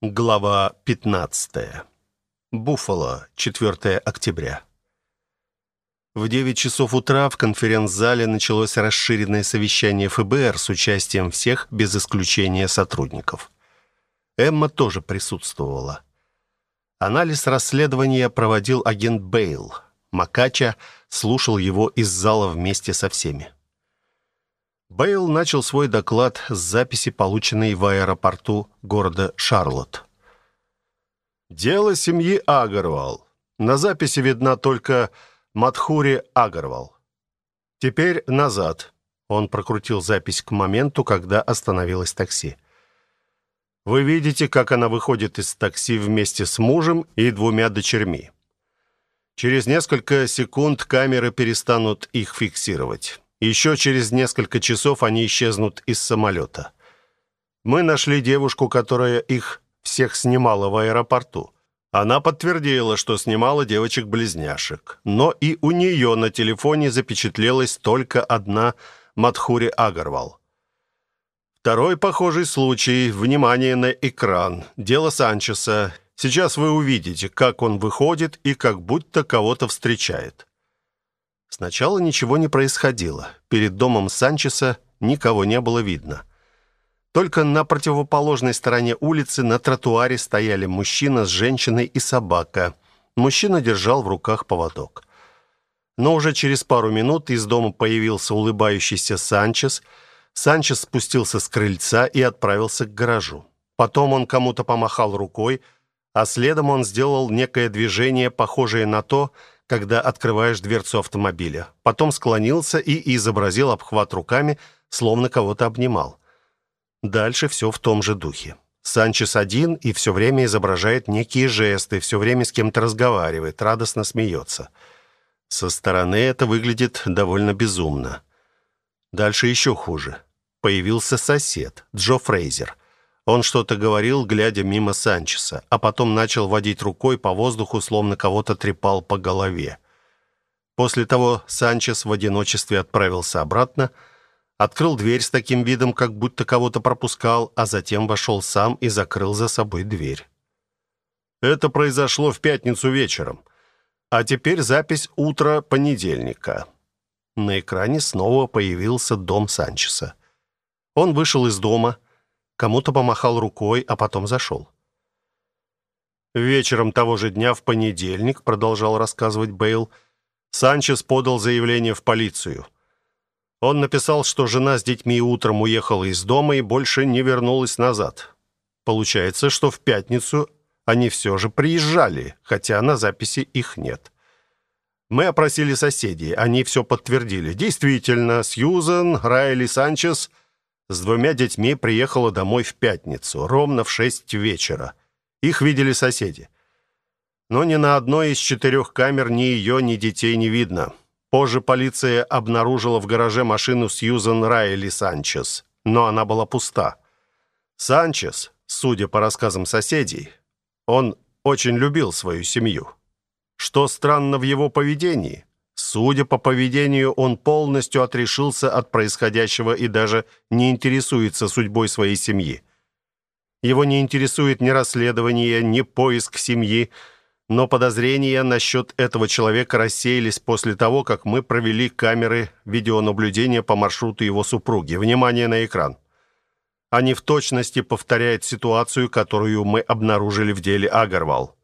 Глава 15. Буффало, 4 октября. В 9 часов утра в конференц-зале началось расширенное совещание ФБР с участием всех без исключения сотрудников. Эмма тоже присутствовала. Анализ расследования проводил агент Бейл. Макача слушал его из зала вместе со всеми. Бейл начал свой доклад с записи, полученной в аэропорту города Шарлотт. Дело семьи Агарвал. На записи видна только Матхури Агарвал. Теперь назад. Он прокрутил запись к моменту, когда остановилось такси. Вы видите, как она выходит из такси вместе с мужем и двумя дочерьми. Через несколько секунд камеры перестанут их фиксировать. Еще через несколько часов они исчезнут из самолета. Мы нашли девушку, которая их всех снимала в аэропорту. Она подтвердила, что снимала девочек-близняшек. Но и у нее на телефоне запечатлелась только одна Мадхури Агарвал. Второй похожий случай. Внимание на экран. Дело Санчеса. Сейчас вы увидите, как он выходит и как будто кого-то встречает. Сначала ничего не происходило. Перед домом Санчеса никого не было видно. Только на противоположной стороне улицы на тротуаре стояли мужчина с женщиной и собака. Мужчина держал в руках поводок. Но уже через пару минут из дома появился улыбающийся Санчес. Санчес спустился с крыльца и отправился к гаражу. Потом он кому-то помахал рукой, а следом он сделал некое движение, похожее на то, когда открываешь дверцу автомобиля. Потом склонился и изобразил обхват руками, словно кого-то обнимал. Дальше все в том же духе. Санчес один и все время изображает некие жесты, все время с кем-то разговаривает, радостно смеется. Со стороны это выглядит довольно безумно. Дальше еще хуже. Появился сосед, Джо Фрейзер. Он что-то говорил, глядя мимо Санчеса, а потом начал водить рукой по воздуху, словно кого-то трепал по голове. После того Санчес в одиночестве отправился обратно, открыл дверь с таким видом, как будто кого-то пропускал, а затем вошел сам и закрыл за собой дверь. Это произошло в пятницу вечером. А теперь запись утра понедельника. На экране снова появился дом Санчеса. Он вышел из дома, кому-то помахал рукой, а потом зашел. Вечером того же дня, в понедельник, продолжал рассказывать Бейл, Санчес подал заявление в полицию. Он написал, что жена с детьми утром уехала из дома и больше не вернулась назад. Получается, что в пятницу они все же приезжали, хотя на записи их нет. Мы опросили соседей, они все подтвердили. Действительно, Сьюзен, Райли Санчес с двумя детьми приехала домой в пятницу, ровно в шесть вечера. Их видели соседи. Но ни на одной из четырех камер ни ее, ни детей не видно. Позже полиция обнаружила в гараже машину Сьюзан Райли Санчес, но она была пуста. Санчес, судя по рассказам соседей, он очень любил свою семью. Что странно в его поведении? Судя по поведению, он полностью отрешился от происходящего и даже не интересуется судьбой своей семьи. Его не интересует ни расследование, ни поиск семьи, но подозрения насчет этого человека рассеялись после того, как мы провели камеры видеонаблюдения по маршруту его супруги. Внимание на экран. Они в точности повторяют ситуацию, которую мы обнаружили в деле Агарвал.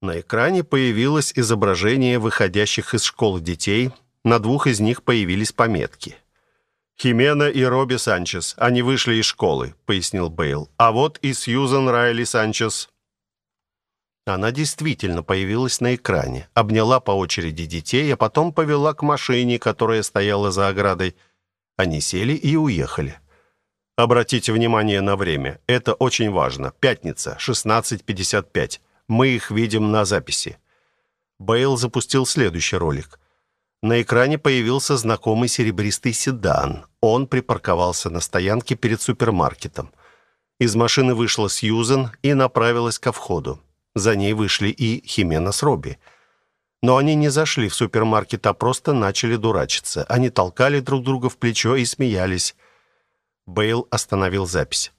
На экране появилось изображение выходящих из школы детей. На двух из них появились пометки. «Химена и Робби Санчес. Они вышли из школы», — пояснил Бейл. «А вот и Сьюзан Райли Санчес». Она действительно появилась на экране, обняла по очереди детей, а потом повела к машине, которая стояла за оградой. Они сели и уехали. Обратите внимание на время. Это очень важно. Пятница, 16.55. Мы их видим на записи. Бейл запустил следующий ролик. На экране появился знакомый серебристый седан. Он припарковался на стоянке перед супермаркетом. Из машины вышла Сьюзен и направилась ко входу. За ней вышли и Химена с Робби. Но они не зашли в супермаркет, а просто начали дурачиться. Они толкали друг друга в плечо и смеялись. Бейл остановил запись.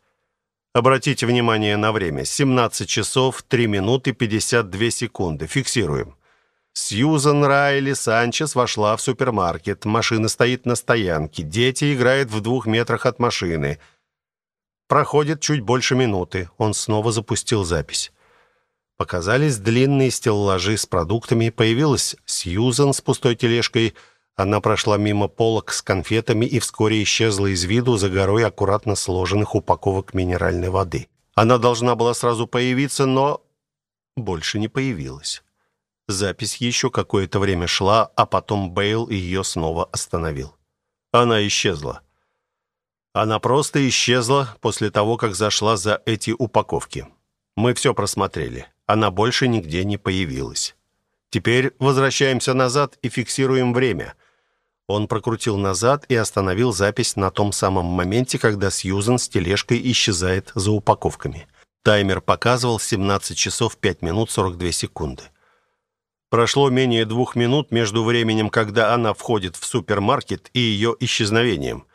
Обратите внимание на время. 17 часов 3 минуты 52 секунды. Фиксируем. Сьюзан Райли Санчес вошла в супермаркет. Машина стоит на стоянке. Дети играют в двух метрах от машины. Проходит чуть больше минуты. Он снова запустил запись. Показались длинные стеллажи с продуктами. Появилась Сьюзан с пустой тележкой. Она прошла мимо полок с конфетами и вскоре исчезла из виду за горой аккуратно сложенных упаковок минеральной воды. Она должна была сразу появиться, но больше не появилась. Запись еще какое-то время шла, а потом Бейл ее снова остановил. Она исчезла. Она просто исчезла после того, как зашла за эти упаковки. Мы все просмотрели. Она больше нигде не появилась. Теперь возвращаемся назад и фиксируем время. Он прокрутил назад и остановил запись на том самом моменте, когда Сьюзен с тележкой исчезает за упаковками. Таймер показывал 17 часов 5 минут 42 секунды. Прошло менее двух минут между временем, когда она входит в супермаркет, и ее исчезновением.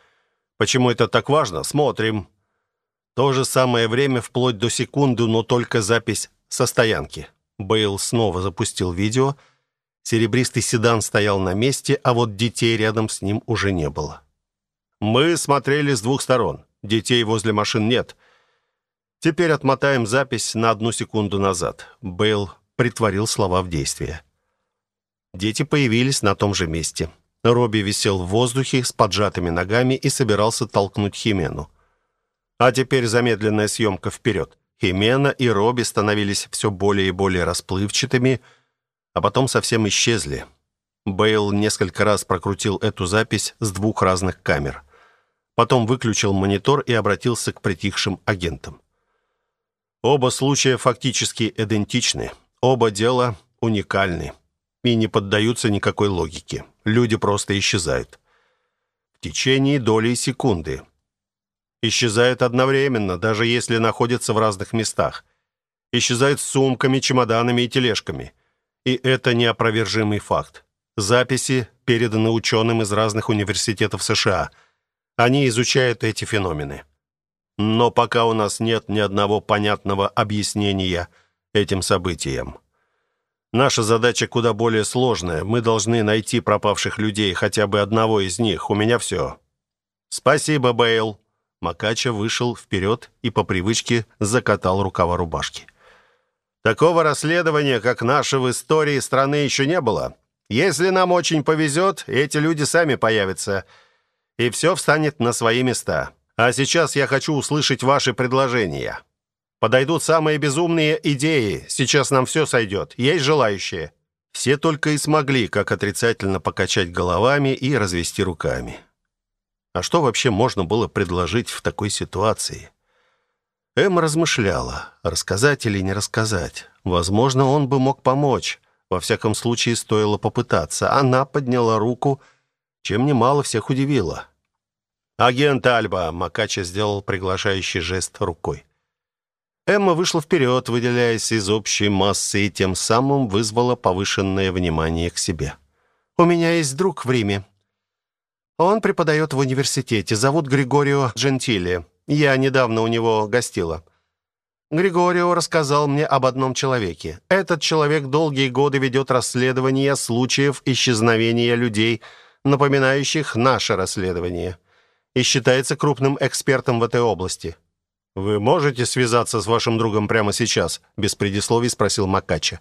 Почему это так важно? Смотрим. То же самое время вплоть до секунды, но только запись со стоянки. Бейл снова запустил видео. Серебристый седан стоял на месте, а вот детей рядом с ним уже не было. Мы смотрели с двух сторон. Детей возле машин нет. Теперь отмотаем запись на одну секунду назад. Бейл притворил слова в действие. Дети появились на том же месте. Робби висел в воздухе с поджатыми ногами и собирался толкнуть Химену. А теперь замедленная съемка вперед. Химена и Робби становились все более и более расплывчатыми, а потом совсем исчезли. Бейл несколько раз прокрутил эту запись с двух разных камер. Потом выключил монитор и обратился к притихшим агентам. Оба случая фактически идентичны. Оба дела уникальны и не поддаются никакой логике. Люди просто исчезают. В течение доли секунды. Исчезают одновременно, даже если находятся в разных местах. Исчезают с сумками, чемоданами и тележками. И это неопровержимый факт. Записи переданы ученым из разных университетов США. Они изучают эти феномены. Но пока у нас нет ни одного понятного объяснения – этим событиям. Наша задача куда более сложная. Мы должны найти пропавших людей, хотя бы одного из них. У меня все. Спасибо, Бейл. Макача вышел вперед и по привычке закатал рукава рубашки. Такого расследования, как наше в истории страны еще не было. Если нам очень повезет, эти люди сами появятся, и все встанет на свои места. А сейчас я хочу услышать ваши предложения. Подойдут самые безумные идеи. Сейчас нам все сойдет. Есть желающие?» Все только и смогли, как отрицательно покачать головами и развести руками. А что вообще можно было предложить в такой ситуации? Эм размышляла, рассказать или не рассказать. Возможно, он бы мог помочь. Во всяком случае, стоило попытаться. Она подняла руку, чем немало всех удивило. «Агент Альба!» — Макача сделал приглашающий жест рукой. Эмма вышла вперед, выделяясь из общей массы, и тем самым вызвала повышенное внимание к себе. «У меня есть друг в Риме. Он преподает в университете. Зовут Григорио Джентили. Я недавно у него гостила. Григорио рассказал мне об одном человеке. Этот человек долгие годы ведет расследование случаев исчезновения людей, напоминающих наше расследование, и считается крупным экспертом в этой области». «Вы можете связаться с вашим другом прямо сейчас?» Без предисловий спросил Макача.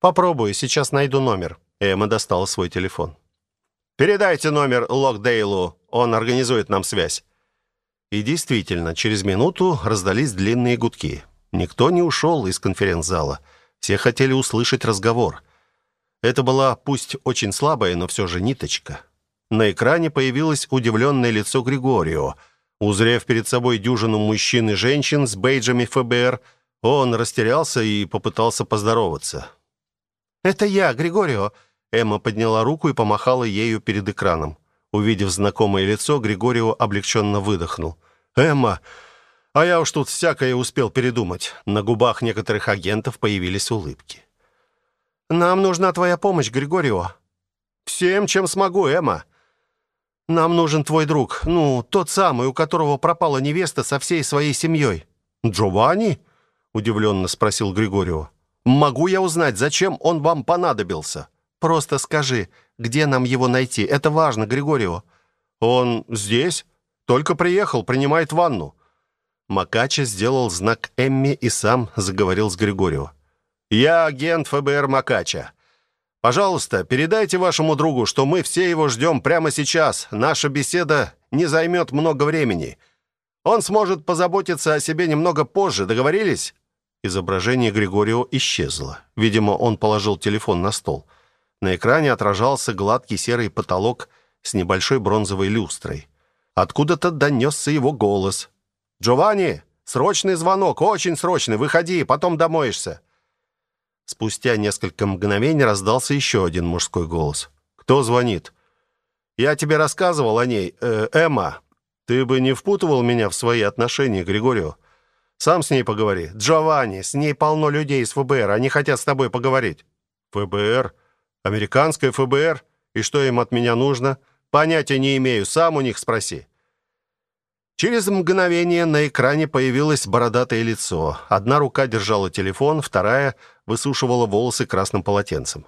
«Попробую, сейчас найду номер». Эмма достала свой телефон. «Передайте номер Локдейлу, он организует нам связь». И действительно, через минуту раздались длинные гудки. Никто не ушел из конференц-зала. Все хотели услышать разговор. Это была, пусть очень слабая, но все же ниточка. На экране появилось удивленное лицо Григорио – Узрев перед собой дюжину мужчин и женщин с бейджами ФБР, он растерялся и попытался поздороваться. «Это я, Григорио!» Эмма подняла руку и помахала ею перед экраном. Увидев знакомое лицо, Григорио облегченно выдохнул. «Эмма, а я уж тут всякое успел передумать». На губах некоторых агентов появились улыбки. «Нам нужна твоя помощь, Григорио». «Всем, чем смогу, Эмма. Нам нужен твой друг, ну, тот самый, у которого пропала невеста со всей своей семьей». Джованни? удивленно спросил Григорио. Могу я узнать, зачем он вам понадобился? Просто скажи, где нам его найти? Это важно, Григорио. Он здесь, только приехал, принимает ванну. Макача сделал знак Эмми и сам заговорил с Григорио. Я агент ФБР Макача. Пожалуйста, передайте вашему другу, что мы все его ждем прямо сейчас. Наша беседа не займет много времени. Он сможет позаботиться о себе немного позже. Договорились? Изображение Григорио исчезло. Видимо, он положил телефон на стол. На экране отражался гладкий серый потолок с небольшой бронзовой люстрой. Откуда-то донесся его голос. «Джованни, срочный звонок, очень срочный. Выходи, потом домоешься». Спустя несколько мгновений раздался еще один мужской голос. «Кто звонит?» «Я тебе рассказывал о ней, э, Эмма. Ты бы не впутывал меня в свои отношения, Григорио. Сам с ней поговори. Джованни, с ней полно людей из ФБР, они хотят с тобой поговорить». «ФБР? Американское ФБР? И что им от меня нужно?» «Понятия не имею, сам у них спроси». Через мгновение на экране появилось бородатое лицо. Одна рука держала телефон, вторая высушивала волосы красным полотенцем.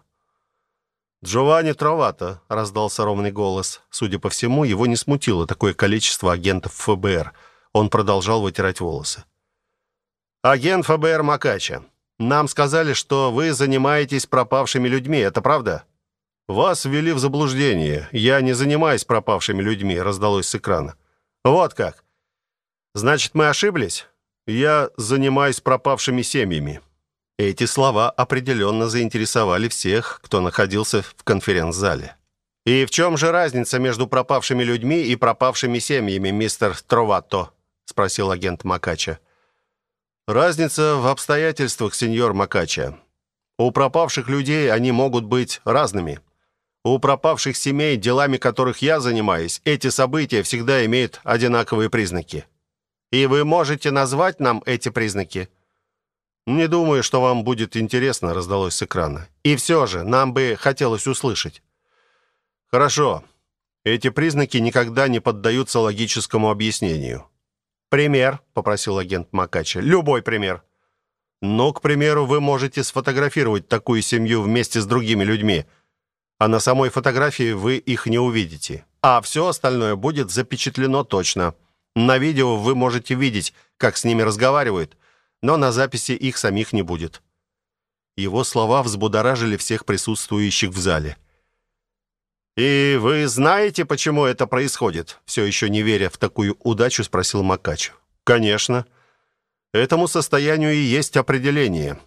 «Джованни Травата», — раздался ровный голос. Судя по всему, его не смутило такое количество агентов ФБР. Он продолжал вытирать волосы. «Агент ФБР Макача, нам сказали, что вы занимаетесь пропавшими людьми. Это правда?» «Вас ввели в заблуждение. Я не занимаюсь пропавшими людьми», — раздалось с экрана. «Вот как. Значит, мы ошиблись? Я занимаюсь пропавшими семьями». Эти слова определенно заинтересовали всех, кто находился в конференц-зале. «И в чем же разница между пропавшими людьми и пропавшими семьями, мистер Троватто?» — спросил агент Макача. «Разница в обстоятельствах, сеньор Макача. У пропавших людей они могут быть разными. У пропавших семей, делами которых я занимаюсь, эти события всегда имеют одинаковые признаки. И вы можете назвать нам эти признаки?» «Не думаю, что вам будет интересно», — раздалось с экрана. «И все же, нам бы хотелось услышать». «Хорошо. Эти признаки никогда не поддаются логическому объяснению». «Пример», — попросил агент Макача. «Любой пример». «Ну, к примеру, вы можете сфотографировать такую семью вместе с другими людьми, а на самой фотографии вы их не увидите. А все остальное будет запечатлено точно. На видео вы можете видеть, как с ними разговаривают, но на записи их самих не будет». Его слова взбудоражили всех присутствующих в зале. «И вы знаете, почему это происходит?» Все еще не веря в такую удачу, спросил Макач. «Конечно. Этому состоянию и есть определение.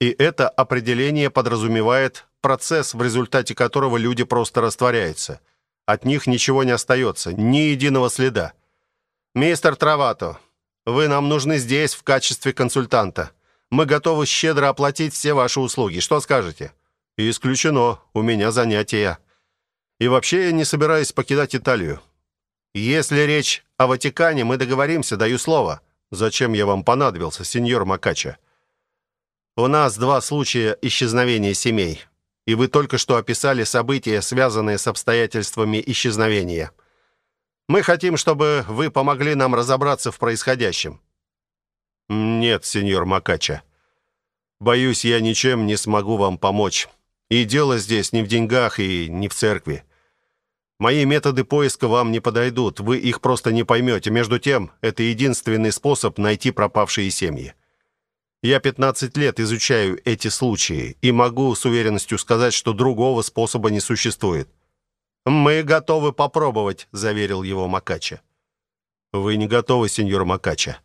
И это определение подразумевает процесс, в результате которого люди просто растворяются. От них ничего не остается, ни единого следа. Мистер Травато, вы нам нужны здесь в качестве консультанта. Мы готовы щедро оплатить все ваши услуги. Что скажете? Исключено. У меня занятия. И вообще я не собираюсь покидать Италию. Если речь о Ватикане, мы договоримся, даю слово. Зачем я вам понадобился, сеньор Макача? У нас два случая исчезновения семей и вы только что описали события, связанные с обстоятельствами исчезновения. Мы хотим, чтобы вы помогли нам разобраться в происходящем». «Нет, сеньор Макача. Боюсь, я ничем не смогу вам помочь. И дело здесь не в деньгах и не в церкви. Мои методы поиска вам не подойдут, вы их просто не поймете. Между тем, это единственный способ найти пропавшие семьи. Я 15 лет изучаю эти случаи и могу с уверенностью сказать, что другого способа не существует. Мы готовы попробовать, заверил его Макача. Вы не готовы, сеньор Макача.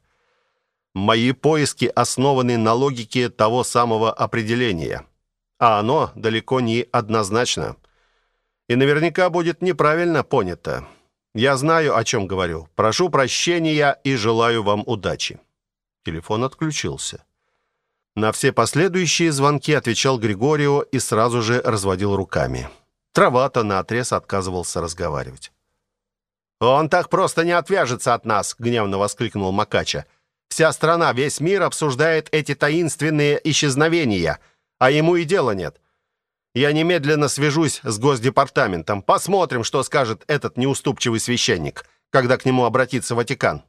Мои поиски основаны на логике того самого определения, а оно далеко не однозначно. И наверняка будет неправильно понято. Я знаю, о чем говорю. Прошу прощения и желаю вам удачи. Телефон отключился. На все последующие звонки отвечал Григорио и сразу же разводил руками. Травата наотрез отказывался разговаривать. «Он так просто не отвяжется от нас!» — гневно воскликнул Макача. «Вся страна, весь мир обсуждает эти таинственные исчезновения, а ему и дела нет. Я немедленно свяжусь с Госдепартаментом. Посмотрим, что скажет этот неуступчивый священник, когда к нему обратится Ватикан».